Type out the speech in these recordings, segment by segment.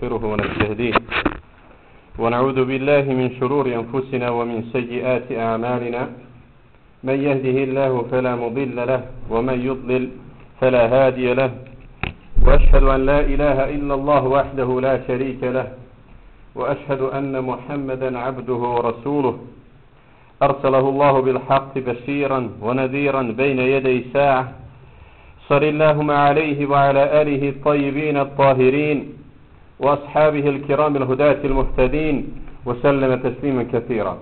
ونستغفره ونستهديه. ونعوذ بالله من شرور أنفسنا ومن سيئات أعمالنا. من يهده الله فلا مضل له ومن يضلل فلا هادي له. وأشهد أن لا إله إلا الله وحده لا شريك له. وأشهد أن محمدا عبده ورسوله. أرسله الله بالحق بشيرا ونذيرا بين يدي ساعة. صل اللهم عليه وعلى آله الطيبين الطاهرين. وأصحابه الكرام الهداة المهتدين وسلم تسليما كثيرا.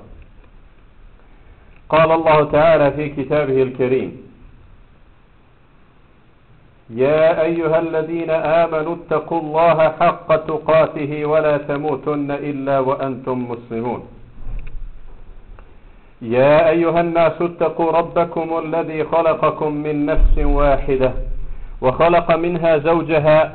قال الله تعالى في كتابه الكريم يا أيها الذين آمنوا اتقوا الله حق تقاته ولا تموتن إلا وأنتم مسلمون. يا أيها الناس اتقوا ربكم الذي خلقكم من نفس واحدة وخلق منها زوجها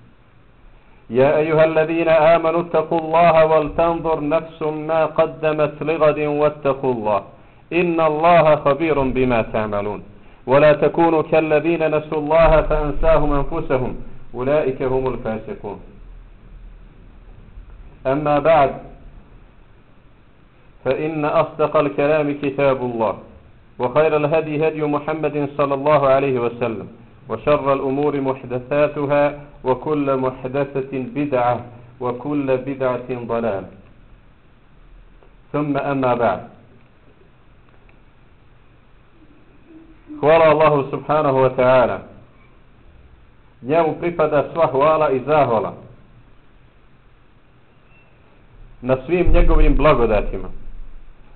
يا أيها الذين آمنوا اتقوا الله ولتنظر نفس ما قدمت لغد واتقوا الله. إن الله خبير بما تعملون. ولا تكونوا كالذين نسوا الله فأنساهم أنفسهم. أولئك هم الفاسقون. أما بعد فإن أصدق الكلام كتاب الله. وخير الهدي هدي محمد صلى الله عليه وسلم. وشر الأمور محدثاتها وكل محدثة بدعة وكل بدعة ضلال ثم أما بعد Hvala Allahu subhanahu wa ta'ala. Njemu pripada sva hvala i zahvala na svim njegovim blagodatima.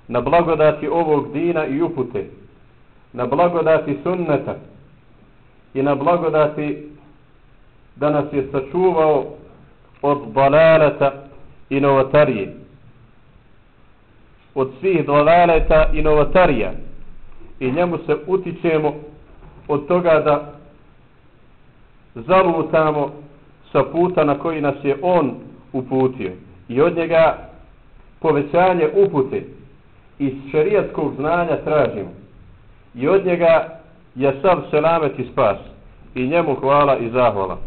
Na blagodati ovog dina i upute. Na blagodati sunneta. I na blagodati da nas je sačuvao od dalaleta i novotarije. Od svih dalaleta i novotarija. I njemu se utičemo od toga da zalutamo sa puta na koji nas je on uputio. I od njega povećanje upute. Iz šerijatskog znanja tražimo. I od njega je sav selamet i spas i njemu hvala i zahvala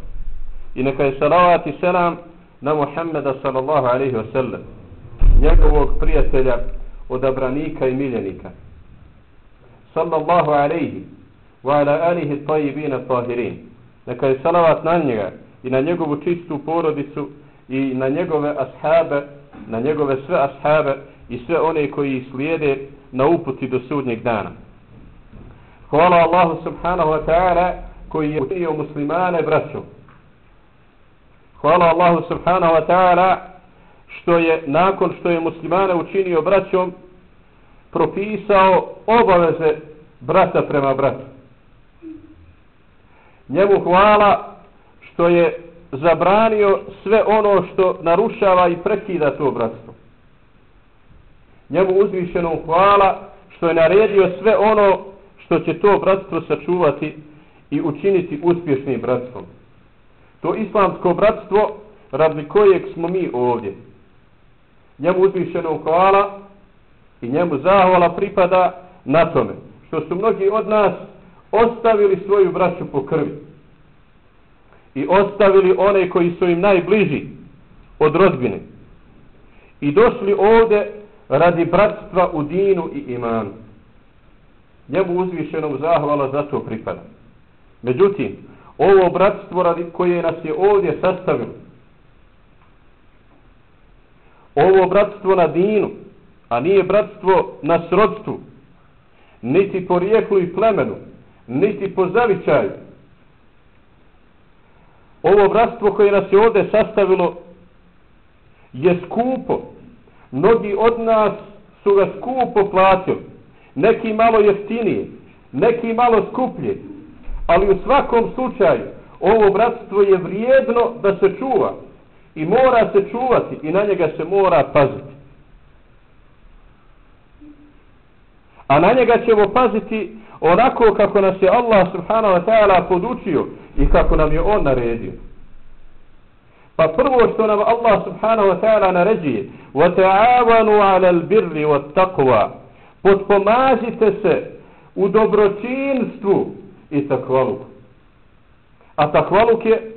i neka je salavat i selam na Muhammeda sallallahu alaihi wa sallam njegovog prijatelja odabranika i miljenika sallallahu alaihi wa ala alihi tajibina tahirin. Neka je salavat na njega i na njegovu čistu porodicu i na njegove ashabe, na njegove sve ashabe i sve one koji slijede na uputi do sudnjeg dana. Hvala Allahu subhanahu wa ta'ala koji je učinio muslimane braćom. Hvala Allahu subhanahu wa ta'ala što je nakon što je muslimane učinio braćom propisao obaveze brata prema bratu. Njemu hvala što je zabranio sve ono što narušava i prekida to bratstvo. Njemu uzvišenom hvala što je naredio sve ono što će to bratstvo sačuvati i učiniti uspješnim bratstvom. To islamsko bratstvo radi kojeg smo mi ovdje. Njemu uzvišeno hvala i njemu zahvala pripada na tome što su mnogi od nas ostavili svoju braću po krvi i ostavili one koji su im najbliži od rodbine i došli ovdje radi bratstva u dinu i imanu. Njemu uzvišenom zahvala za to pripada. Međutim, ovo bratstvo radi koje nas je ovdje sastavilo, ovo bratstvo na dinu, a nije bratstvo na srodstvu, niti po rijeklu i plemenu, niti po zavičaju. Ovo bratstvo koje nas je ovdje sastavilo je skupo. Mnogi od nas su ga skupo platili Neki malo jeftinije, neki malo skuplje. Ali u svakom slučaju ovo bratstvo je vrijedno da se čuva. I mora se čuvati i na njega se mora paziti. A na njega ćemo paziti onako kako nas je Allah subhanahu wa ta'ala podučio i kako nam je on naredio. Pa prvo što nam Allah subhanahu wa ta'ala naređuje وَتَعَوَنُوا عَلَى الْبِرِّ وَالتَّقْوَى Potpomažite se u dobročinstvu i takvaluku. A takvaluk je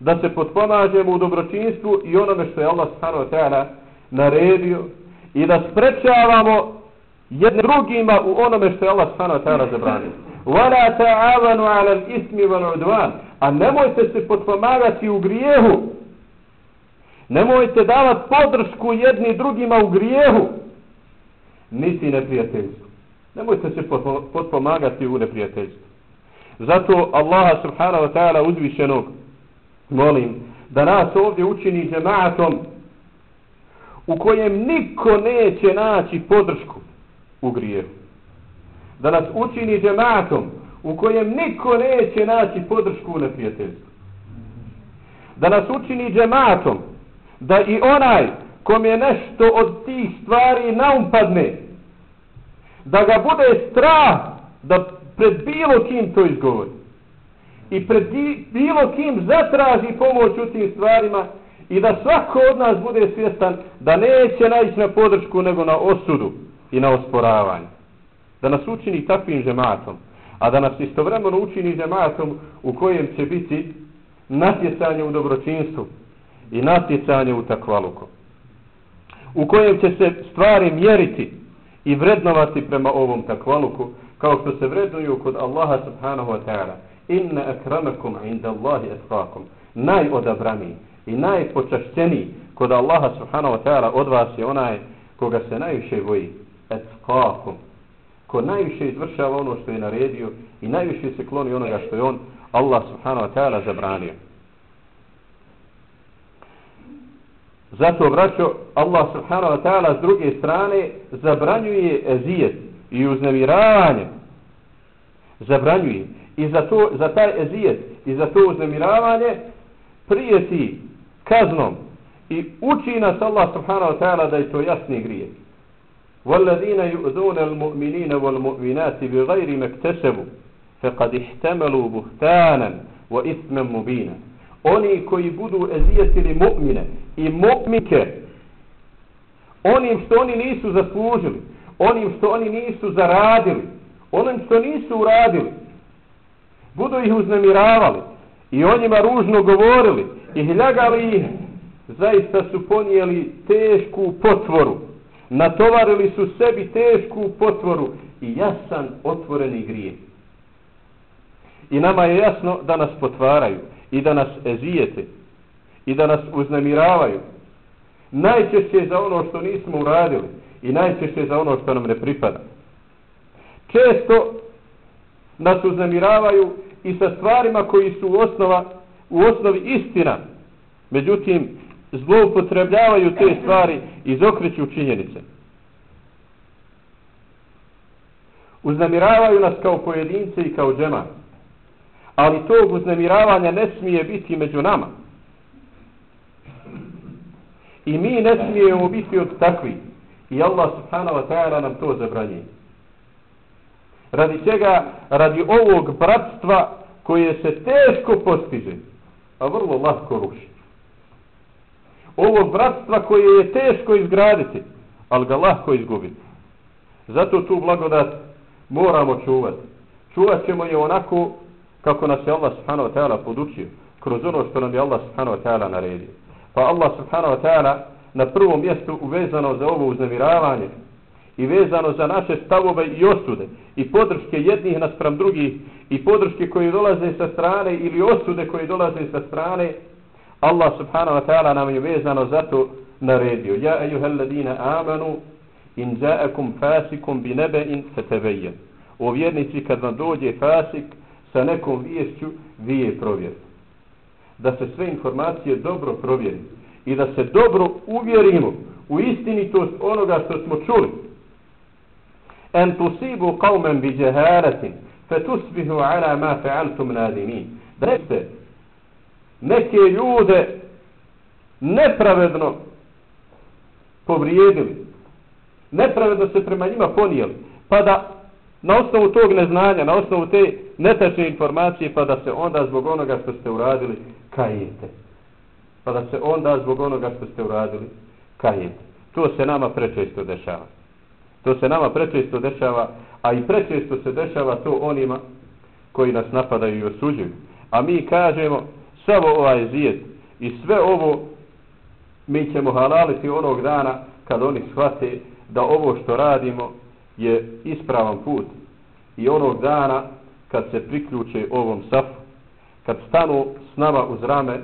da se potpomažemo u dobročinstvu i onome što je Allah subhanahu wa ta'ala naredio i da sprečavamo jedne drugima u onome što je Allah subhanahu wa ta'ala zabranio. وَلَا تَعَوَنُوا عَلَى الْإِسْمِ وَالْعُدْوَانِ A nemojte se potpomagati u grijehu. Nemojte davati podršku jedni drugima u grijehu. Niti neprijateljstvu. Nemojte se potpomagati u neprijateljstvu. Zato Allah subhanahu wa ta'ala uzvišenog molim da nas ovdje učini džemaatom u kojem niko neće naći podršku u grijehu. Da nas učini džemaatom u kojem niko neće naći podršku u neprijateljstvu. Da nas učini džemaatom da i onaj kom je nešto od tih stvari naumpadne da ga bude strah da pred bilo kim to izgovori i pred bilo kim zatraži pomoć u tim stvarima i da svako od nas bude svjestan da neće naći na podršku nego na osudu i na osporavanje. Da nas učini takvim žematom, a da nas istovremeno učini žematom u kojem će biti natjecanje u dobročinstvu i natjecanje u takvaluku. U kojem će se stvari mjeriti i vrednovati prema ovom takvaluku kao što se vrednuju kod Allaha subhanahu wa ta'ala. Inna akramakum inda Allahi esfakum najodabraniji i najpočašćeniji kod Allaha subhanahu wa ta'ala od vas je onaj koga se najviše boji. Esfakum ko najviše izvršava ono što je naredio i najviše se kloni onoga što je on Allah subhanahu wa ta'ala zabranio. zato vraćo Allah subhanahu wa ta'ala s druge strane zabranjuje ezijet i uznemiravanje zabranjuje i za, to, za taj ezijet i za to uznemiravanje prijeti kaznom i uči nas Allah subhanahu wa ta'ala da je to jasni grije. وَالَّذِينَ يُؤْذُونَ الْمُؤْمِنِينَ وَالْمُؤْمِنَاتِ بِغَيْرِ مَكْتَسَبُ فَقَدْ اِحْتَمَلُوا بُهْتَانًا وَإِثْمًا مُبِينًا Oni koji budu ezijetili mu'mine i mu'mike onim što oni nisu zaslužili, onim što oni nisu zaradili, onim što nisu uradili, budu ih uznemiravali i o njima ružno govorili i hljagali ih, zaista su ponijeli tešku potvoru. Natovarili su sebi tešku potvoru i jasan otvoreni grije. I nama je jasno da nas potvaraju i da nas ezijete i da nas uznemiravaju. Najčešće za ono što nismo uradili i najčešće za ono što nam ne pripada. Često nas uznemiravaju i sa stvarima koji su u, osnova, u osnovi istina. Međutim, zloupotrebljavaju te stvari i zokreću činjenice. Uznemiravaju nas kao pojedince i kao džema. Ali tog uznemiravanja ne smije biti među nama. I mi ne smijemo biti od takvih. I Allah subhanahu wa ta'ala nam to zabranjuje. Radi čega? Radi ovog bratstva koje se teško postiže, a vrlo lahko ruši. Ovog bratstva koje je teško izgraditi, ali ga lahko izgubiti. Zato tu blagodat moramo čuvati. Čuvat ćemo je onako kako nas je Allah subhanahu wa ta'ala podučio, kroz ono što nam je Allah subhanahu wa ta'ala naredio. Pa Allah subhanahu wa ta'ala na prvom mjestu uvezano za ovo uznemiravanje, i vezano za naše stavove i osude i podrške jednih naspram drugih i podrške koje dolaze sa strane ili osude koje dolaze sa strane Allah subhanahu wa ta'ala nam je vezano za to naredio ja ejuhel ladina amanu in zaakum fasikum bi nebein fetevejen o vjernici kad vam dođe fasik sa nekom viješću vi je provjerite da se sve informacije dobro provjeri i da se dobro uvjerimo u istinitost onoga što smo čuli. En tusibu qauman bi jahalatin fatusbihu ala ma fa'altum nadimin da neste neke ljude nepravedno povrijedili nepravedno se prema njima ponijeli pa da na osnovu tog neznanja, na osnovu te netačne informacije, pa da se onda zbog onoga što ste uradili kajete. Pa da se onda zbog onoga što ste uradili kajete. To se nama prečesto dešava. To se nama prečesto dešava, a i prečesto se dešava to onima koji nas napadaju i osuđuju. A mi kažemo, samo ovaj zijet i sve ovo mi ćemo halaliti onog dana kad oni shvate da ovo što radimo je ispravan put. I onog dana kad se priključe ovom safu, kad stanu s nama uz rame,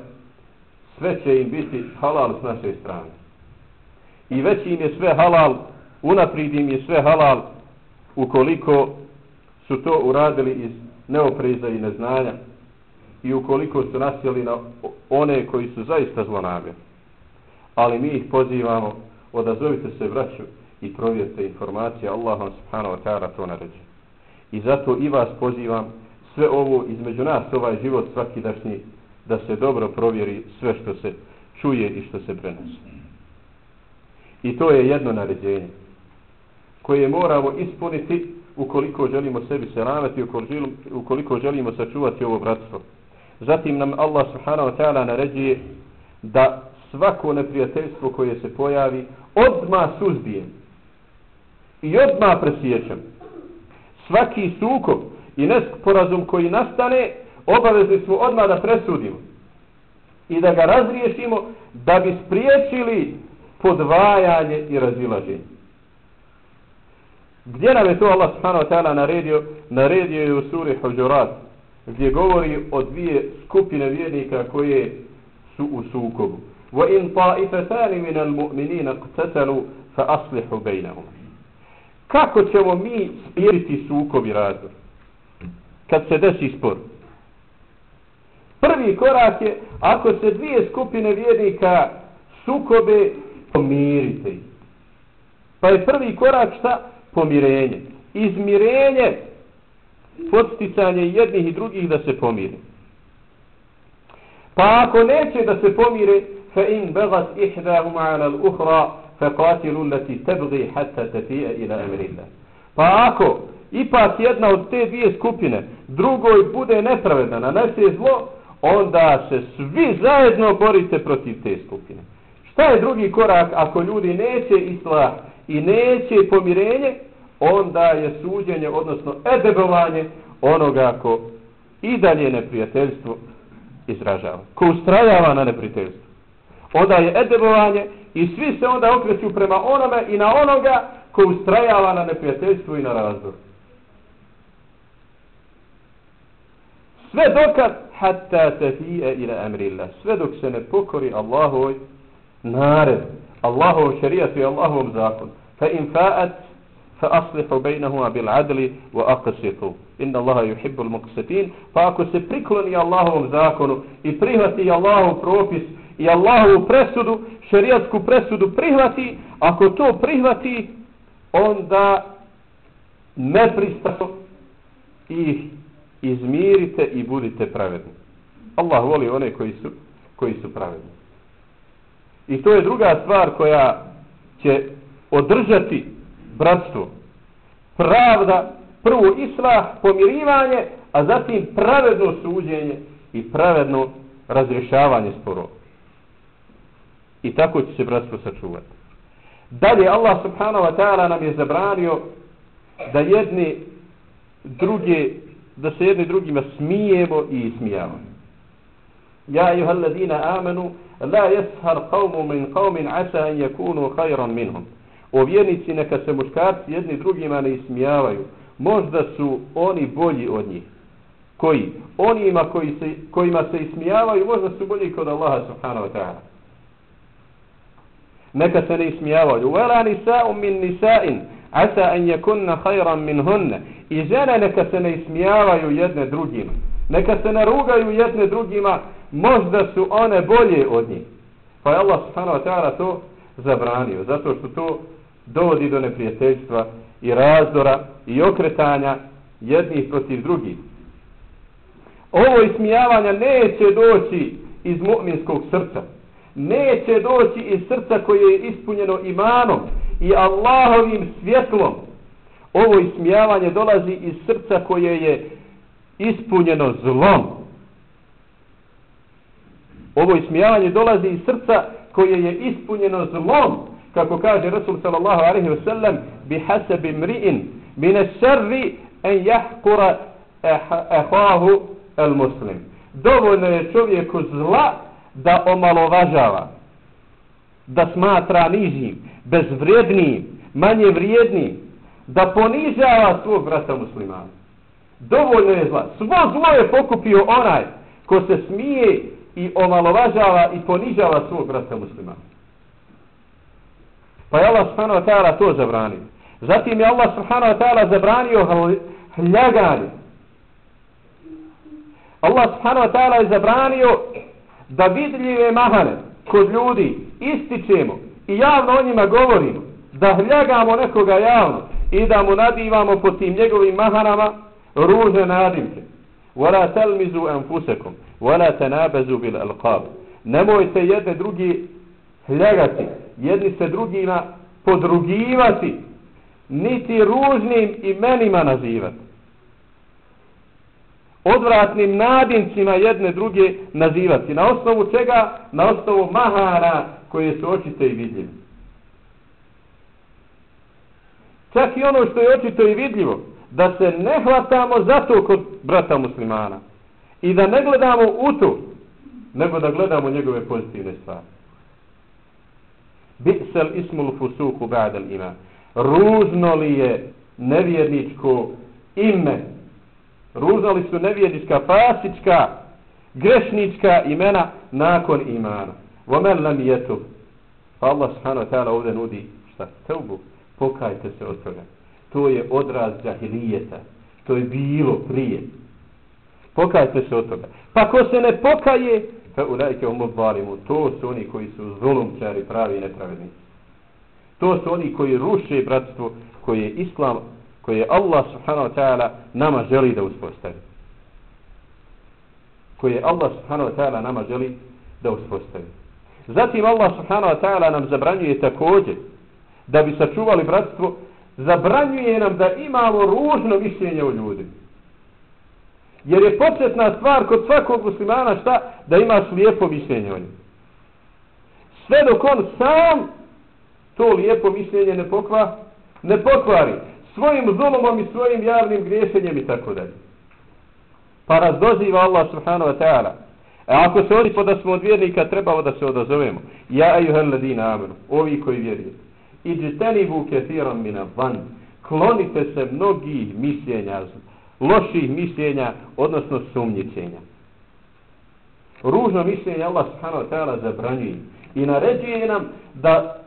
sve će im biti halal s naše strane. I već im je sve halal, unaprijed im je sve halal ukoliko su to uradili iz neopreza i neznanja i ukoliko su nasjeli na one koji su zaista zlonamjerni. Ali mi ih pozivamo, odazovite se vraću i provjerite informacije. Allah vam subhanahu wa ta'ala to naređe. I zato i vas pozivam sve ovo između nas, ovaj život svaki dašnji, da se dobro provjeri sve što se čuje i što se prenosi. I to je jedno naređenje koje moramo ispuniti ukoliko želimo sebi selameti, ukoliko želimo sačuvati ovo bratstvo. Zatim nam Allah subhanahu wa ta'ala naređuje da svako neprijateljstvo koje se pojavi odma suzbije i odma presjećam. Svaki sukob i nesporazum koji nastane obavezni smo odma da presudimo i da ga razriješimo da bi spriječili podvajanje i razilaženje. Gdje nam je to Allah subhanahu wa ta'ala naredio? Naredio je u suri Hujurat, gdje govori o dvije skupine vjernika koje su u sukobu. وَإِنْ طَائِفَتَانِ مِنَ الْمُؤْمِنِينَ قْتَتَلُوا فَأَصْلِحُ بَيْنَهُمْ Kako ćemo mi spiriti sukob i razvoj? Kad se desi spor. Prvi korak je, ako se dvije skupine vjernika sukobe, pomirite ih. Pa je prvi korak šta? pomirenje. Izmirenje, podsticanje jednih i drugih da se pomire. Pa ako neće da se pomire, fa in bagat ihdahuma ala al-ukhra faqatilu allati tabghi hatta tafi'a ila amrillah. Pa ako ipak jedna od te dvije skupine drugoj bude nepravedna, nanese zlo, onda se svi zajedno borite protiv te skupine. Šta je drugi korak ako ljudi neće islah i neće pomirenje? onda je suđenje, odnosno edebovanje onoga ko i dalje neprijateljstvo izražava. Ko ustrajava na neprijateljstvo. Onda je edebovanje I svi se onda okreću prema onome i na onoga ko ustrajava na neprijateljstvu i na razdor. Sve dokad hatta tafi'e ila amrillah. Sve dok se ne pokori Allahoj nared. Allahov šarijat i Allahovom zakon. Fa in fa'at fa aslihu bejnahuma bil adli wa aqsitu. Inna Allaha yuhibbul muqsitin. Pa ako se prikloni Allahovom zakonu i prihvati Allahov propis i Allahovu presudu, šerijatsku presudu prihvati, ako to prihvati, onda nepristato ih izmirite i budite pravedni. Allah voli one koji su, koji su pravedni. I to je druga stvar koja će održati bratstvo, pravda, prvo islah, pomirivanje, a zatim pravedno suđenje i pravedno razrješavanje sporova. I tako će se bratstvo sačuvati. Dalje, Allah subhanahu wa ta'ala nam je zabranio da jedni druge, da se jedni drugima smijemo i ismijamo. Ja ayuha alladina amanu, la yashar qavmu min qawmin asa an yakunu khayran minhum. O vjernici neka se muškarci jedni drugima ne ismijavaju. Možda su oni bolji od njih. Koji? Onima koji se, kojima se ismijavaju, možda su bolji kod Allaha subhanahu wa ta'ala. Neka se ne ismijavaju. Vela nisa'u min nisa'in, asa an yakunna khayran min hunne. I žene neka se ne ismijavaju jedne drugima. Neka se narugaju jedne drugima, možda su one bolje od njih. Pa je Allah subhanahu wa ta'ala to zabranio. Zato što to dovodi do neprijateljstva i razdora i okretanja jednih protiv drugih. Ovo ismijavanja neće doći iz mu'minskog srca. Neće doći iz srca koje je ispunjeno imanom i Allahovim svjetlom. Ovo ismijavanje dolazi iz srca koje je ispunjeno zlom. Ovo ismijavanje dolazi iz srca koje je ispunjeno zlom. Kako kaže Rasul sallallahu alaihi wa sallam bi hasabi mri'in mine šarri en jahkura ehahu el muslim. Dovoljno je čovjeku zla da omalovažava, da smatra nižim, bezvrednim, manje vrijednim, da ponižava svog brata muslimana. Dovoljno je zla. Svo zlo je pokupio onaj ko se smije i omalovažava i ponižava svog brata muslimana. Pa je Allah subhanahu wa ta'ala to zabranio. Zatim je Allah subhanahu wa ta'ala zabranio hljaganje. Allah subhanahu wa ta'ala je zabranio da vidljive mahane kod ljudi ističemo i javno o njima govorimo, da hljagamo nekoga javno i da mu nadivamo po tim njegovim mahanama ružne nadimke. Wala talmizu anfusakum wala tanabazu bil alqab. Nemojte jedne drugi hljagati, jedni se drugima podrugivati, niti ružnim imenima nazivati odvratnim nadimcima jedne druge nazivati. Na osnovu čega? Na osnovu mahara koje su očite i vidljive. Čak i ono što je očito i vidljivo, da se ne hvatamo zato kod brata muslimana i da ne gledamo u to, nego da gledamo njegove pozitivne stvari. Bi'sel ismul fusuhu ba'dal ima. Ružno li je nevjerničko ime ružali su nevjedička, fasička, grešnička imena nakon imana. Vomen lam jetub. Pa Allah subhanahu wa ta'ala ovdje nudi šta? Teubu. Pokajte se od toga. To je odraz džahilijeta. To je bilo prije. Pokajte se od toga. Pa ko se ne pokaje, fa ulajke umu zalimu. To su oni koji su zulumčari, pravi i nepravednici. To su oni koji ruše bratstvo koje je islam koje Allah subhanahu wa ta'ala nama želi da uspostavi. Koje Allah subhanahu wa ta'ala nama želi da uspostavi. Zatim Allah subhanahu wa ta'ala nam zabranjuje također da bi sačuvali bratstvo, zabranjuje nam da imamo ružno mišljenje o ljudi. Jer je početna stvar kod svakog muslimana šta? Da imaš lijepo mišljenje o njim. Sve dok on sam to lijepo mišljenje ne pokva, ne pokvari svojim zulumom i svojim javnim griješenjem i tako dalje. Pa razdoziva Allah subhanahu wa ta'ala. A e, ako se oni da smo od vjernika, trebamo da se odazovemo. Ja ejuhel ladina amenu, ovi koji vjerujete. Iđi teni vu mina van. Klonite se mnogih mišljenja, loših mišljenja, odnosno sumnjičenja. Ružno mišljenje Allah subhanahu wa ta'ala zabranjuje. I naređuje nam da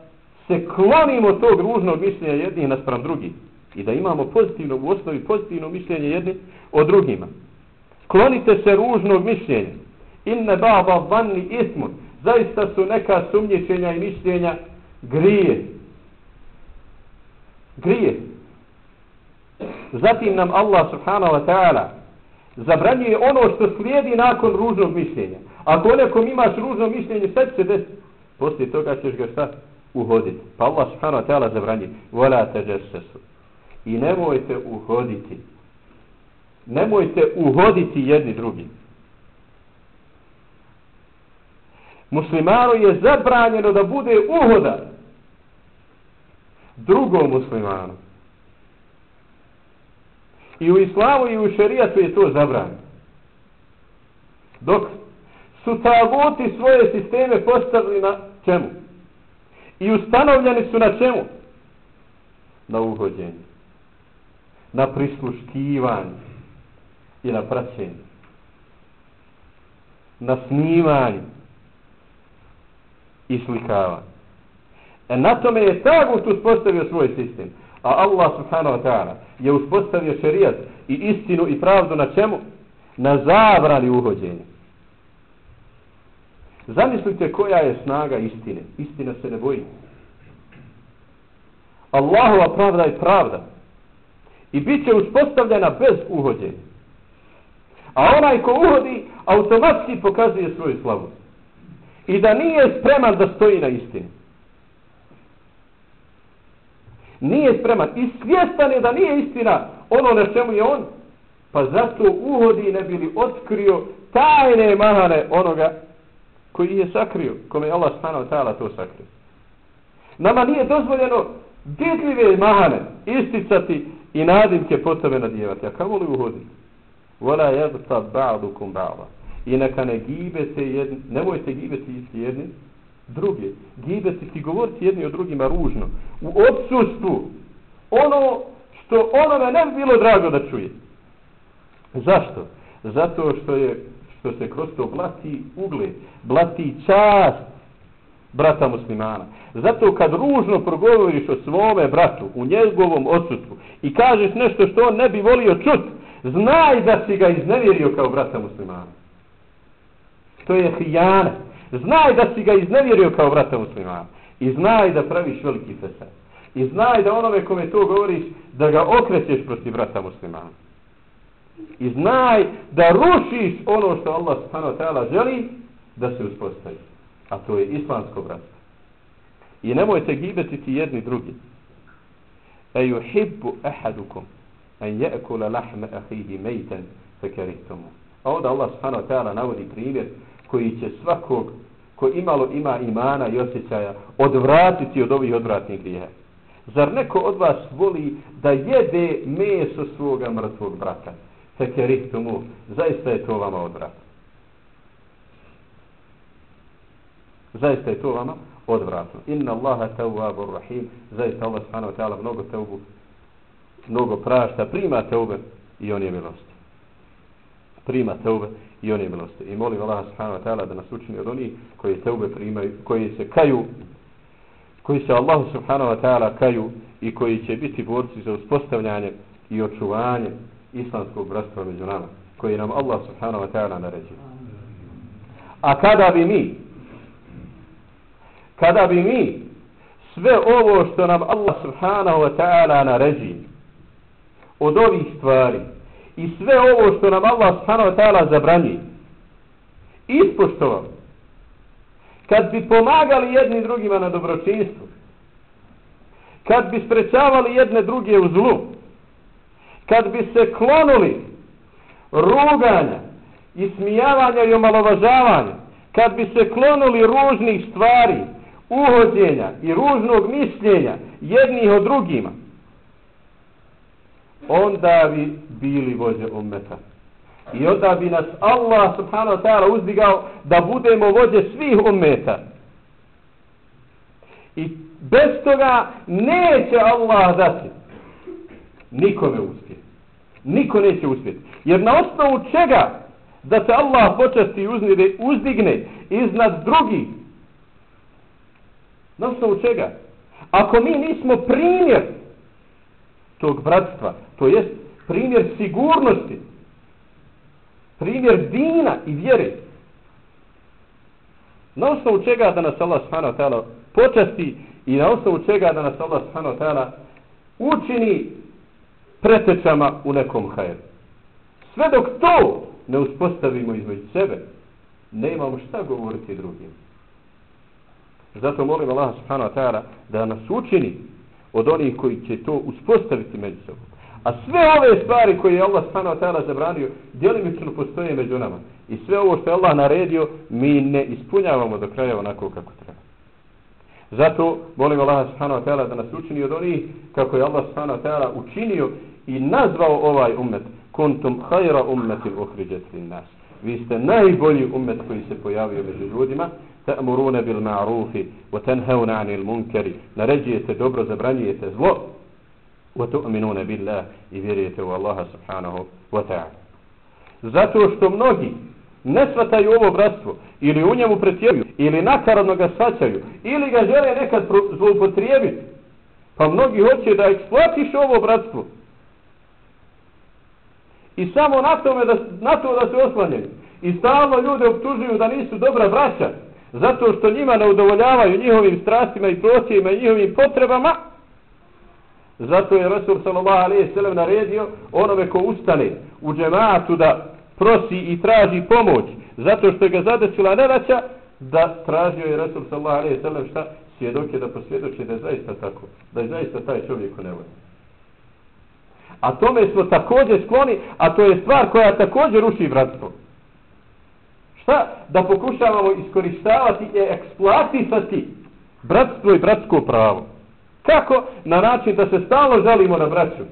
se klonimo tog ružnog mišljenja jednih naspram drugih i da imamo pozitivno u osnovi pozitivno mišljenje jedni o drugima. Klonite se ružnog mišljenja. Inne baba vanni ismun. Zaista su neka sumnječenja i mišljenja grije. Grije. Zatim nam Allah subhanahu wa ta'ala zabranjuje ono što slijedi nakon ružnog mišljenja. Ako nekom imaš ružno mišljenje, sve će se desiti. Poslije toga ćeš ga šta? Uhoditi. Pa Allah subhanahu wa ta'ala zabranjuje. Vola te i nemojte uhoditi. Nemojte uhoditi jedni drugim. Muslimanu je zabranjeno da bude uhoda drugom muslimanu. I u islamu i u šerijatu je to zabranjeno. Dok su taguti svoje sisteme postavili na čemu? I ustanovljeni su na čemu? Na uhođenju na prisluškivanje i na praćenje. Na snimanje i slikavanje. E na tome je tagut uspostavio svoj sistem. A Allah subhanahu wa ta'ala je uspostavio šerijat i istinu i pravdu na čemu? Na zabrani uhođenja. Zamislite koja je snaga istine. Istina se ne boji. Allahova pravda je pravda i bit će uspostavljena bez uhođenja. A onaj ko uhodi, automatski pokazuje svoju slabost. I da nije spreman da stoji na istini. Nije spreman i svjestan je da nije istina ono na čemu je on, pa zato uhodi ne bili otkrio tajne mahane onoga koji je sakrio, kome je Allah stanao tajala to sakrio. Nama nije dozvoljeno vidljive mahane isticati i nadimke po tebe nadjevati. A kamo li uhodi? Vola jazta ba'dukum ba'da. I neka ne gibete jedni, nemojte gibeti isti jedni, druge. Gibeti ti govoriti jedni o drugima ružno. U odsustvu. Ono što onome ne bi bilo drago da čuje. Zašto? Zato što je što se kroz to blati ugled, blati čast brata muslimana. Zato kad ružno progovoriš o svome bratu u njegovom odsutku i kažeš nešto što on ne bi volio čut, znaj da si ga iznevjerio kao brata muslimana. To je hijane. Znaj da si ga iznevjerio kao brata muslimana. I znaj da praviš veliki fesad. I znaj da onome kome to govoriš, da ga okrećeš protiv brata muslimana. I znaj da rušiš ono što Allah subhanahu wa ta'ala želi da se uspostavi. A to je islamsko bratstvo. I nemojte gibetiti jedni drugi. E yuhibbu ahadukum an ya'kula lahma akhihi maytan fakarihtum. A onda Allah subhanahu wa ta'ala navodi primjer koji će svakog ko imalo ima imana i osjećaja odvratiti od ovih odvratnih grijeha. Zar neko od vas voli da jede meso svoga mrtvog brata? Fakarihtum. Zaista je to vama odvratno. Zaista je to vama odvratno. Inna Allaha tawwabur rahim. Zaista Allah subhanahu wa ta'ala mnogo teubu, mnogo prašta, prima teube i on je milosti. Prima teube i on je milosti. I molim Allah subhanahu wa ta'ala da nas učini od onih koji teube primaju, koji se kaju, koji se Allah subhanahu wa ta'ala kaju i koji će biti borci za uspostavljanje i očuvanje islamskog bratstva među nama, koji nam Allah subhanahu wa ta'ala naređuje. A kada bi mi kada bi mi sve ovo što nam Allah subhanahu wa ta'ala naređi od ovih stvari i sve ovo što nam Allah subhanahu wa ta'ala zabranji ispoštovali kad bi pomagali jedni drugima na dobročinstvu kad bi sprečavali jedne druge u zlu kad bi se klonuli ruganja i smijavanja i omalovažavanja kad bi se klonuli ružnih stvari uhođenja i ružnog mišljenja jednih od drugima, onda bi bili vođe ummeta. I onda bi nas Allah subhanahu wa ta'ala uzdigao da budemo vođe svih ummeta. I bez toga neće Allah dati nikome uspjeti. Niko neće uspjeti. Jer na osnovu čega da se Allah počasti uzdigne iznad drugih Na osnovu čega? Ako mi nismo primjer tog bratstva, to jest primjer sigurnosti, primjer dina i vjere, na osnovu čega da nas Allah subhanahu wa ta'ala počasti i na osnovu čega da nas Allah subhanahu wa ta'ala učini pretečama u nekom hajeru. Sve dok to ne uspostavimo između sebe, ne imamo šta govoriti drugim. Zato molim Allah subhanahu wa ta'ala da nas učini od onih koji će to uspostaviti među sobom. A sve ove stvari koje je Allah subhanahu wa ta'ala zabranio, djelimično postoje među nama. I sve ovo što je Allah naredio, mi ne ispunjavamo do kraja onako kako treba. Zato molim Allah subhanahu wa ta'ala da nas učini od onih kako je Allah subhanahu wa ta'ala učinio i nazvao ovaj ummet kuntum hajra ummetin uhriđet nas. Vi ste najbolji ummet koji se pojavio među ljudima ta'muruna bil ma'rufi wa tanhauna 'anil munkari naređujete dobro zabranjujete zlo wa tu'minuna billah i vjerujete u Allaha subhanahu wa ta'ala. Zato što mnogi ne svataju ovo bratstvo ili u njemu pretjeruju ili nakaradno ga svaćaju ili ga žele nekad zloupotrijebiti pa mnogi hoće da eksploatiš ovo bratstvo. I samo na, tome da, na to da se oslanjaju i stalno ljude optužuju da nisu dobra braća zato što njima ne udovoljavaju njihovim strastima i procijima i njihovim potrebama, zato je Rasul sallallahu alaihi sallam naredio onome ko ustane u džematu da prosi i traži pomoć, zato što je ga zadesila nedaća, da tražio je Rasul sallallahu alaihi sallam šta svjedoke da posvjedoče da je zaista tako, da je zaista taj čovjek u nevolji. A tome smo također skloni, a to je stvar koja također ruši bratstvo. Šta? Da pokušavamo iskoristavati i eksploatisati bratstvo i bratsko pravo. Kako? Na način da se stalno žalimo na braću.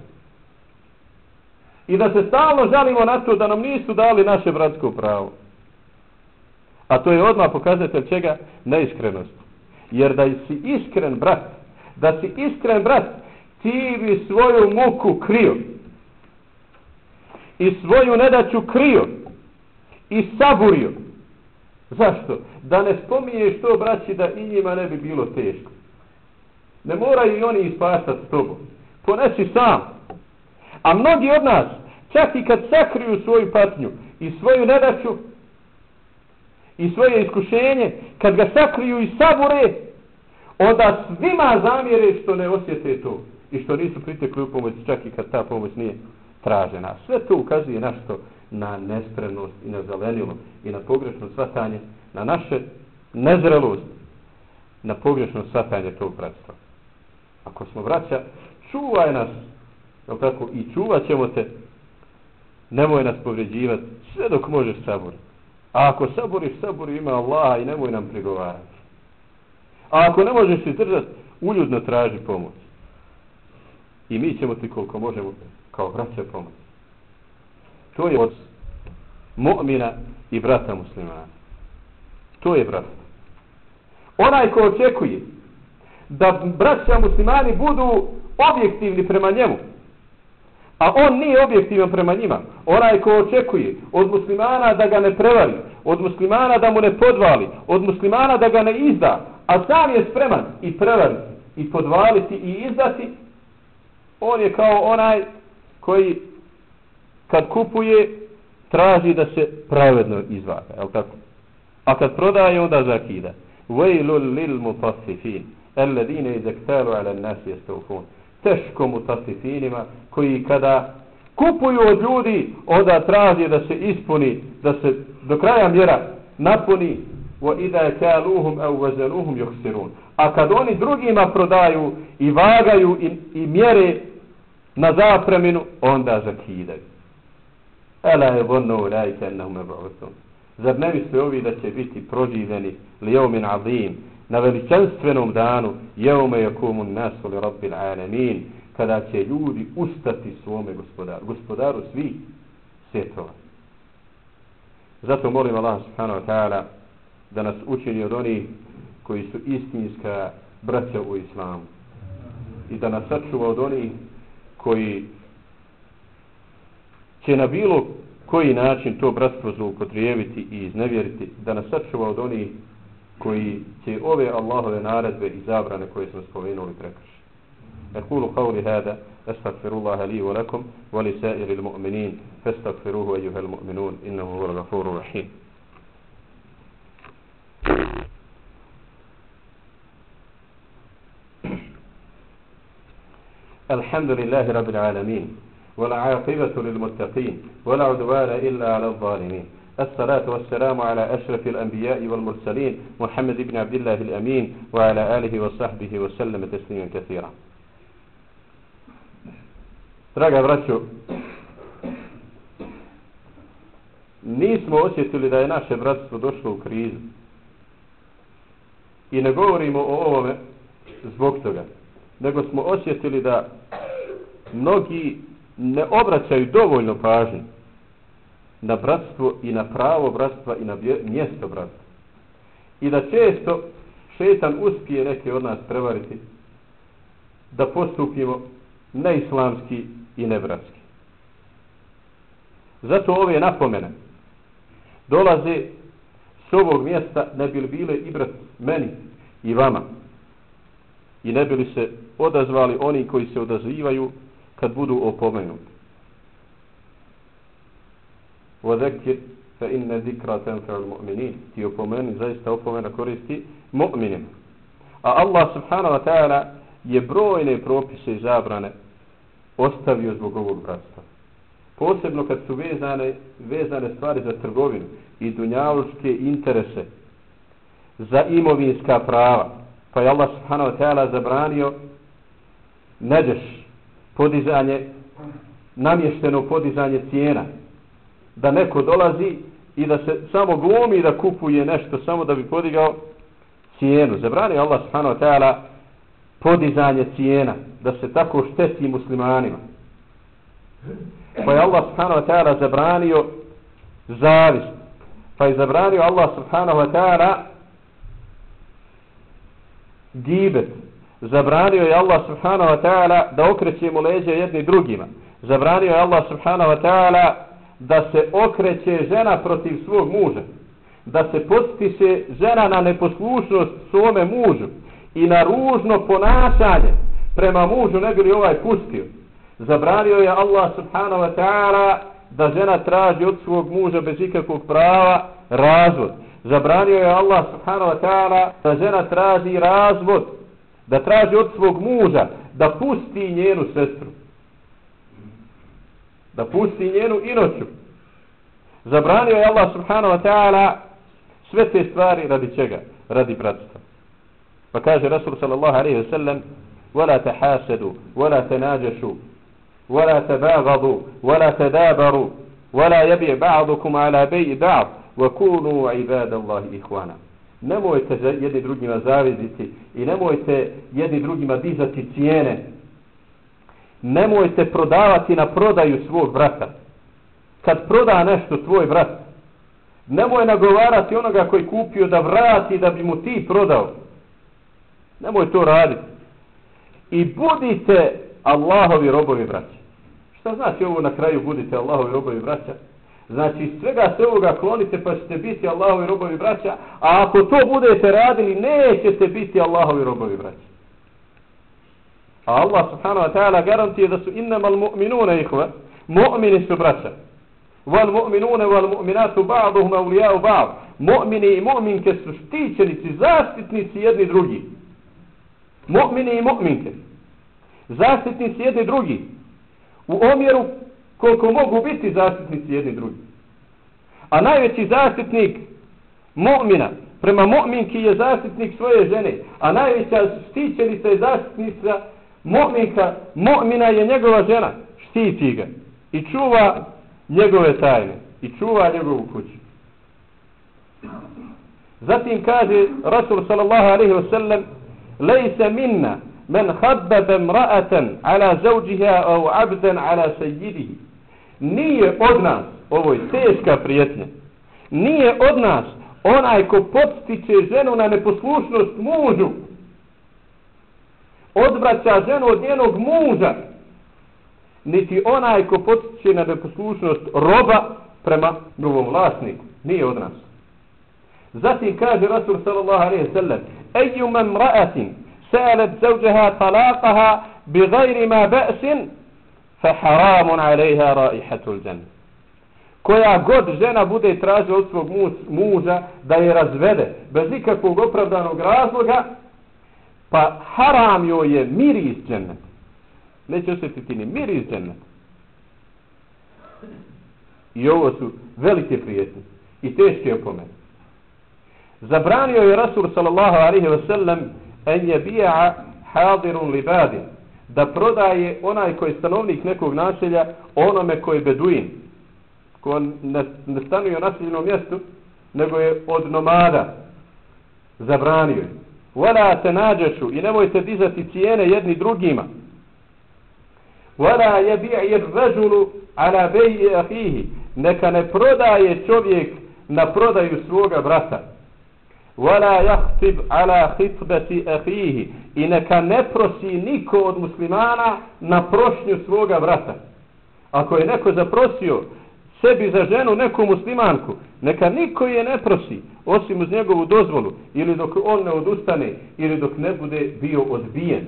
I da se stalno žalimo na to da nam nisu dali naše bratsko pravo. A to je odmah pokazatelj čega? Neiskrenost. Jer da si iskren brat, da si iskren brat, ti bi svoju muku krio. I svoju nedaću krio. I saburio. Zašto? Da ne spominješ to braći da i njima ne bi bilo teško. Ne moraju i oni ispastati s tobom. Ponesi sam. A mnogi od nas, čak i kad sakriju svoju patnju i svoju nedaću i svoje iskušenje, kad ga sakriju i sabure, onda svima zamjere što ne osjete to i što nisu pritekli u pomoć, čak i kad ta pomoć nije tražena. Sve to ukazuje na što? Na nespremnost i na zelenilo i na pogrešno svatanje, na naše nezrelost, na pogrešno svatanje tog bratstva. Ako smo braća, čuvaj nas, je tako, i čuvat ćemo te, nemoj nas povređivati, sve dok možeš saboriti. A ako saboriš, sabori ima Allah i nemoj nam prigovarati. A ako ne možeš se držati, uljudno traži pomoć. I mi ćemo ti koliko možemo kao braća pomoć. To je od mu'mina i brata muslimana. To je brat. Onaj ko očekuje da braća muslimani budu objektivni prema njemu, a on nije objektivan prema njima, onaj ko očekuje od muslimana da ga ne prevari, od muslimana da mu ne podvali, od muslimana da ga ne izda, a sam je spreman i prevariti, i podvaliti, i izdati, on je kao onaj koji kad kupuje traži da se pravedno izvaga, je tako? A kad prodaje, onda zakida. Vejlul lil mutassifin, alladine izektalu ala nasi jestofun. Teško mutassifinima koji kada kupuju od ljudi, onda traži da se ispuni, da se do kraja mjera napuni wa idha kaluhum aw wazanuhum yukhsirun a kad oni drugima prodaju i vagaju i, i mjere na zapreminu onda zakidaju. Ala yadhunnu ulaika annahum mab'uthun zar ne misle ovi da će biti proživljeni li yawmin azim? Na veličanstvenom danu yawma yakumu nasu li rabbil alamin kada će ljudi ustati svome gospodaru, gospodaru svih svjetova. Zato molim Allah subhanahu wa ta'ala da nas učini od onih koji su istinska braća u islamu i da nas sačuva od onih koji će na bilo koji način to bratstvo zloupotrijeviti i iznevjeriti, da nas sačuva od onih koji će ove Allahove naredbe i zabrane koje smo spomenuli prekršiti. أقول قولي هذا أستغفر الله لي ولكم ولسائر المؤمنين فاستغفروه أيها المؤمنون إنه هو الغفور الرحيم الحمد لله رب العالمين والعاقبة للمتقين ولا عدوان إلا على الظالمين الصلاة والسلام على أشرف الأنبياء والمرسلين محمد بن عبد الله الأمين وعلى آله وصحبه وسلم تسليما كثيرا Draga braćo, nismo osjetili da je naše bratstvo došlo u krizu. I ne govorimo o ovome zbog toga. Nego smo osjetili da mnogi ne obraćaju dovoljno pažnje na bratstvo i na pravo bratstva i na mjesto bratstva. I da često šetan uspije neke od nas prevariti da postupimo neislamski i nebratski. Zato ove napomene dolaze s ovog mjesta ne bi li bile i brat meni i vama i ne bi li se odazvali oni koji se odazivaju kad budu opomenuti. وذكر فإن ذكرى تنفع المؤمنين ti opomeni zaista opomena koristi mu'minima a Allah subhanahu wa ta'ala je brojne propise i zabrane ostavio zbog ovog bratstva. Posebno kad su vezane, vezane stvari za trgovinu i dunjaluške interese, za imovinska prava, Pa je Allah subhanahu wa ta'ala zabranio neđeš podizanje, namješteno podizanje cijena. Da neko dolazi i da se samo glumi da kupuje nešto samo da bi podigao cijenu. Zabranio Allah subhanahu wa ta'ala podizanje cijena. Da se tako šteti muslimanima. Pa je Allah subhanahu wa ta'ala zabranio zavist. Pa je zabranio Allah subhanahu wa ta'ala gibet. Zabranio je Allah subhanahu wa ta'ala da okrećemo leđe jedni drugima. Zabranio je Allah subhanahu wa ta'ala da se okreće žena protiv svog muža. Da se postiše žena na neposlušnost svome mužu i na ružno ponašanje prema mužu ne bi li ovaj pustio. Zabranio je Allah subhanahu wa ta'ala da žena traži od svog muža bez ikakvog prava razvod Zabranio je Allah subhanahu wa ta'ala da žena traži razvod, da traži od svog muža da pusti njenu sestru. Da pusti njenu inoću. Zabranio je Allah subhanahu wa ta'ala sve te stvari radi čega? Radi bratstva. Pa kaže Rasul sallallahu alaihi wa sallam ولا تحاسدوا ولا تناجشوا ولا تباغضوا ولا تدابروا ولا يبيع بعضكم على بيع بعض وكونوا عباد الله إخوانا nemojte jedni drugima zaviditi i nemojte jedni drugima dizati cijene nemojte prodavati na prodaju svog brata kad proda nešto tvoj brat nemoj nagovarati onoga koji kupio da vrati da bi mu ti prodao nemoj to raditi i budite Allahovi robovi braća Šta znači ovo na kraju budite Allahovi robovi braća? Znači svega se ovoga klonite pa ćete biti Allahovi robovi braća, a ako to budete radili nećete biti Allahovi robovi braća. A Allah subhanahu wa ta'ala garantije da su innamal mu'minuna ihva, mu'mini su braća. Wal mu'minuna wal mu'minatu ba'duhum awliya'u ba'd. Mu'mini i mu'minke su štićenici, zaštitnici jedni drugi. Mu'mini i mu'minke. Zaštitnici jedni drugi u omjeru koliko mogu biti zaštitnici jedni drugi. A najveći zaštitnik mu'mina prema mu'minki je zaštitnik svoje žene, a najveća štićenica je zaštitnica mu'minka, mu'mina je njegova žena, štiti ga i čuva njegove tajne i čuva njegovu kuću. Zatim kaže Rasul sallallahu alaihi wa sallam lejse minna men habbebe mra'atan ala zauđiha au abdan ala sejidihi nije od nas, ovo je teška prijetnja, nije od nas onaj ko podstiče ženu na neposlušnost mužu, odvraća ženu od njenog muža, niti onaj ko podstiče na neposlušnost roba prema drugom vlasniku, nije od nas. Zatim kaže Rasul sallallahu alaihi sallam, ejju men mraatim, سألت talaqaha طلاقها بغير ma بأس فحرام عليها رائحة الجنة koja god žena bude tražila od svog muža da je razvede bez ikakvog opravdanog razloga pa haram joj je miris džennet neće osjetiti ni miris džennet i ovo su velike prijetne i teške opomene zabranio je Rasul sallallahu alaihi wa sallam en je bija hadirun li badin, da prodaje onaj koji je stanovnik nekog naselja onome koji je beduin, ko ne, ne stanuje u naseljenom mjestu, nego je od nomada zabranio. Vala se nađešu i nemojte dizati cijene jedni drugima. Vala je bija jer vežulu ala beji ahihi. Neka ne prodaje čovjek na prodaju svoga brata وَلَا يَحْتِبْ عَلَى khitbati akhihi i neka ne prosi niko od muslimana na prošnju svoga brata ako je neko zaprosio sebi za ženu neku muslimanku neka niko je ne prosi osim uz njegovu dozvolu ili dok on ne odustane ili dok ne bude bio odbijen.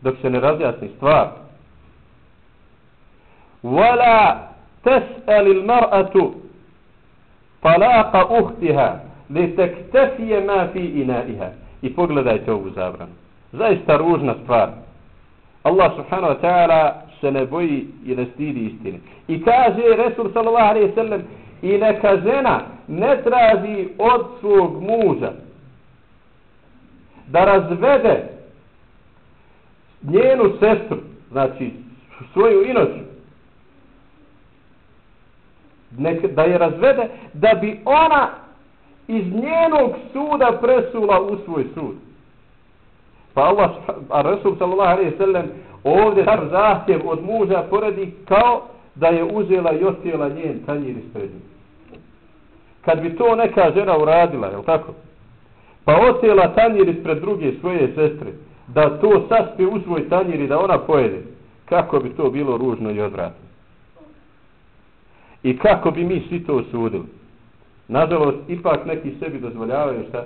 Dok se ne razjasni stvar. وَلَا تَسْأَلِ الْمَرْأَةُ طَلَاقَ أُخْتِهَا li tektefije ma fi inaiha. I pogledajte ovu zabranu. Zaista ružna stvar. Allah subhanahu wa ta'ala se ne boji i ne stidi istine. I kaže Resul sallallahu alaihi sallam i neka žena ne traži od svog muža da razvede njenu sestru, znači svoju inoću, nek, da je razvede, da bi ona iz njenog suda presula u svoj sud. Pa Allah, a Resul sallallahu alaihi sallam, ovdje tar zahtjev od muža poredi kao da je uzela i ostijela njen tanjir ispred njih. Kad bi to neka žena uradila, je tako? Pa ostijela tanjir ispred druge svoje sestre, da to saspi u svoj tanjir i da ona pojede, kako bi to bilo ružno i odvratno. I kako bi mi svi to osudili? Nažalost, ipak neki sebi dozvoljavaju šta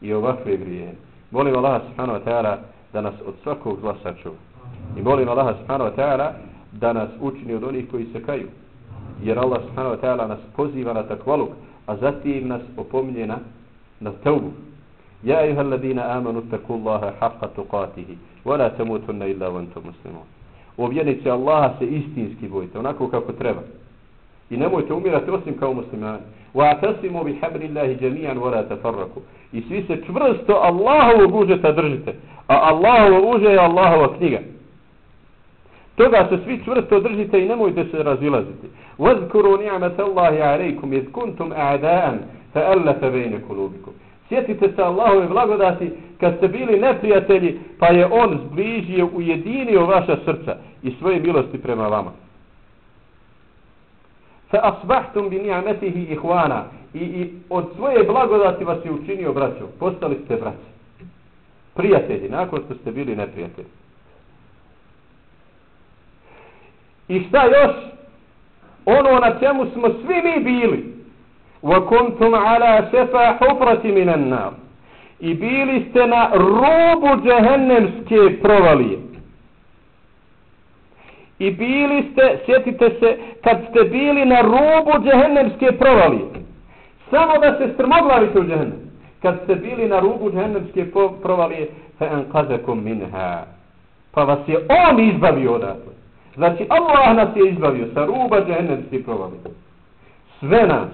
i ovakve grije. Molim Allah subhanahu wa ta'ala da nas od svakog zla sačuva. I molim Allah subhanahu wa ta'ala da nas učini od onih koji se kaju. Jer Allah subhanahu wa ta'ala nas poziva na takvaluk, a zatim nas opominje na, na taubu. Ja ayuha alladina amanu taku Allaha haqqa tuqatihi, wa la tamutunna illa wa antum muslimun. U Allaha se istinski bojite, onako kako treba. I nemojte umirati osim kao muslimani. Wa atasimu bi habri Allahi jami'an wa la. I svi se čvrsto Allahovog užeta držite. A Allahovo uže je Allahova knjiga. Toga se svi čvrsto držite i nemojte se razilaziti. Vazkuru ni'mat Allahi alaikum iz kuntum a'da'an fa'allafa bejne kulubikum. Sjetite se Allahove blagodati kad ste bili neprijatelji pa je On zbližio, ujedinio vaša srca i svoje milosti prema vama. Fa asbahtum bi ni'matihi ihwana I, i od svoje blagodati vas je učinio braćo. Postali ste braći. Prijatelji, nakon što ste bili neprijatelji. I šta još? Ono na čemu smo svi mi bili. Wa عَلَى ala حُفْرَةِ مِنَ minan. I bili ste na rubu džehennemske provalije. I bili ste, sjetite se, kad ste bili na rubu džehennemske provalije. Samo da se strmoglavite u džehennem. Kad ste bili na rubu džehennemske provalije, fa enkazakum minha. Pa vas je on izbavio odatle. Znači, Allah nas je izbavio sa ruba džehennemske provalije. Sve nas.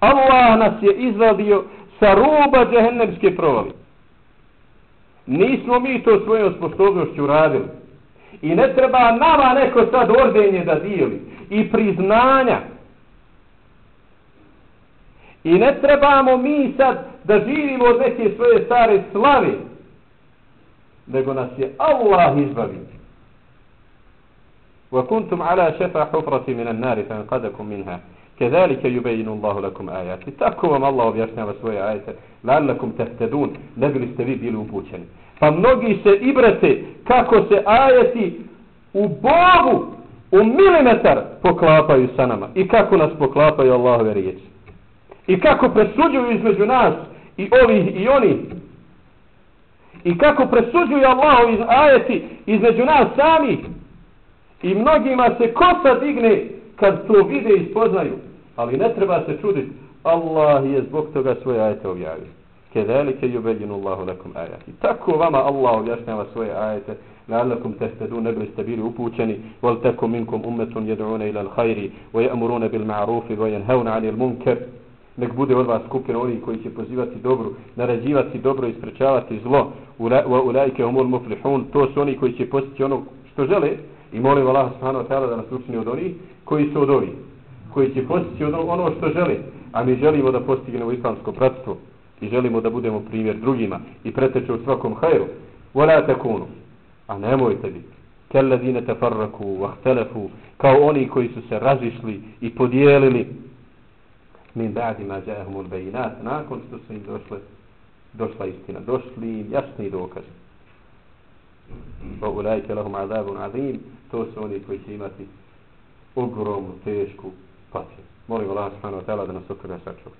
Allah nas je izvadio sa ruba džehennemske provalije. Nismo mi to svojom sposobnošću radili. I ne treba nama neko sad ordenje da dijeli. I priznanja. I ne trebamo mi sad da živimo od neke svoje stare slave. Nego nas je Allah izbavio. وكنتم على شفا حفرة من النار فانقذكم منها Kedalike yubayinu Allahu lakum ajati. Tako vam Allah objašnjava svoje ajete. La'allakum tehtedun. Da bili ste vi bili upućeni. Pa mnogi se ibrate kako se ajeti u Bogu u milimetar poklapaju sa nama. I kako nas poklapaju Allahove riječi. I kako presuđuju između nas i ovih i oni. I kako presuđuju Allah iz ajeti između nas sami. I mnogima se kosa digne kad to vide i spoznaju. Ali ne treba se čuditi. Allah je zbog toga svoje ajete objavio. Kedalike jubeljinu Allahu lakum ayati. Tako vama Allah objašnjava svoje ajete. La'allakum tahtadun ne biste bili upućeni. Wal takum minkum ummatun yad'una ila al-khairi wa ya'muruna bil ma'rufi wa yanhauna 'anil munkar. Nek bude od vas skupina onih koji će pozivati dobro, naređivati dobro i sprečavati zlo. Wa ulaike humul muflihun. To su oni koji će postići ono što žele. I molim Allah subhanahu wa ta'ala da nas učini od onih koji su od ovih. Koji će postići od ono što želi. A mi želimo da postignemo islamsko pratstvo I želimo da budemo primjer drugima. I preteče u svakom hajru. Wala takunu. A nemojte biti. Kelladine tafarraku, vahtelefu. Kao oni koji su se razišli i podijelili. Min ba'di ma ja'ahumul bayinat. Nakon što su im došle, došla istina. Došli im jasni dokazi. Wa ulaika lahum azabun azim to su oni koji će imati ogromnu, tešku patnju. Molim Allah subhanahu wa ta'ala da nas okrene sačuva.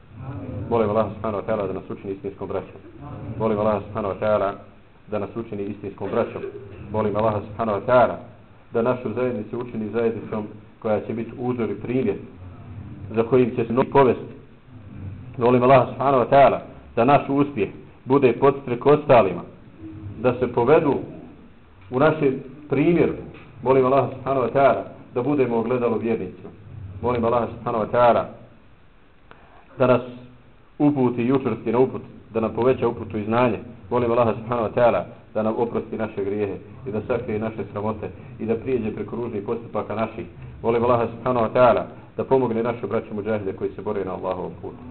Molim Allah subhanahu wa ta'ala da nas učini istinskom braćom. Molim Allah subhanahu wa ta'ala da nas učini istinskom braćom. Molim Allah subhanahu wa ta'ala da našu zajednicu učini zajednicom koja će biti uzor i primjer za kojim će se mnogi povesti. Molim Allah subhanahu wa ta'ala da naš uspjeh bude podstrek ostalima, da se povedu u našem primjeru, Molim Allah subhanahu wa ta'ala da budemo ogledalo vjernicima. Molim Allah subhanahu wa ta'ala da nas uputi i učvrsti na uput, da nam poveća uputu i znanje. Molim Allah subhanahu wa ta'ala da nam oprosti naše grijehe i da sakrije naše sramote i da prijeđe preko ružnih postupaka naših. Molim Allah subhanahu wa ta'ala da pomogne naše braće muđahide koji se bore na Allahovom putu.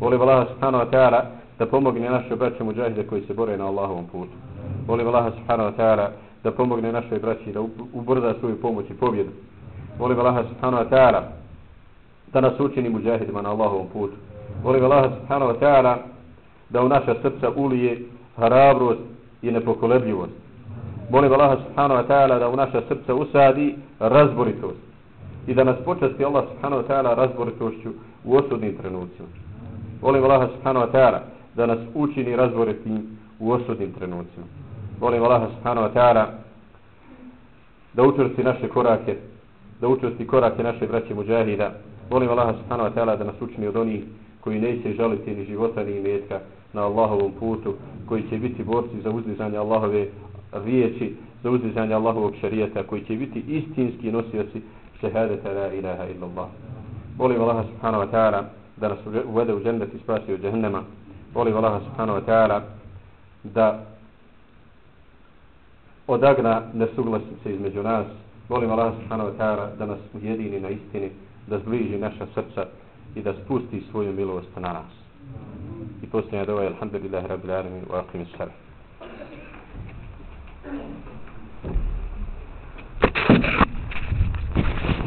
Molim Allah subhanahu wa ta'ala da pomogne naše braće muđahide koji se bore na Allahovom putu. Molim Allah subhanahu wa ta'ala da pomogne našoj braći da ubrza svoju pomoć i pobjedu. Molim Allah subhanahu wa ta'ala da nas učini muđahidima na Allahovom putu. Molim Allah subhanahu wa ta'ala da u naša srca ulije hrabrost i nepokolebljivost. Molim Allah subhanahu wa ta'ala da u naša srca usadi razboritost i da nas počasti Allah subhanahu wa ta'ala razboritošću u osudnim trenucima. Molim Allah subhanahu wa ta'ala da nas učini razboritim u osudnim trenucima. Molim Allah subhanahu wa ta'ala da učvrsti naše korake, da učesti korake naše braće muđahida. Molim Allah subhanahu wa ta'ala da nas učini od onih koji neće žaliti ni života ni imetka na Allahovom putu, koji će biti borci za uzdizanje Allahove riječi, za uzdizanje Allahovog šarijeta, koji će biti istinski nosioci šehadeta la ilaha illallah. Molim Allah subhanahu wa ta'ala da nas uvede u džennet i spasi od džahnema. Molim Allah subhanahu wa ta'ala da odagna nesuglasice između nas. Molim Allah subhanahu wa ta'ala da nas ujedini na istini, da zbliži naša srca i da spusti svoju milost na nas. I posljednja dova je Alhamdulillahi Rabbil Alamin wa aqimi salam.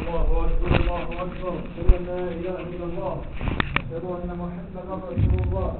الله أكبر الله أكبر أشهد أن لا إله إلا الله أشهد أن محمدا رسول الله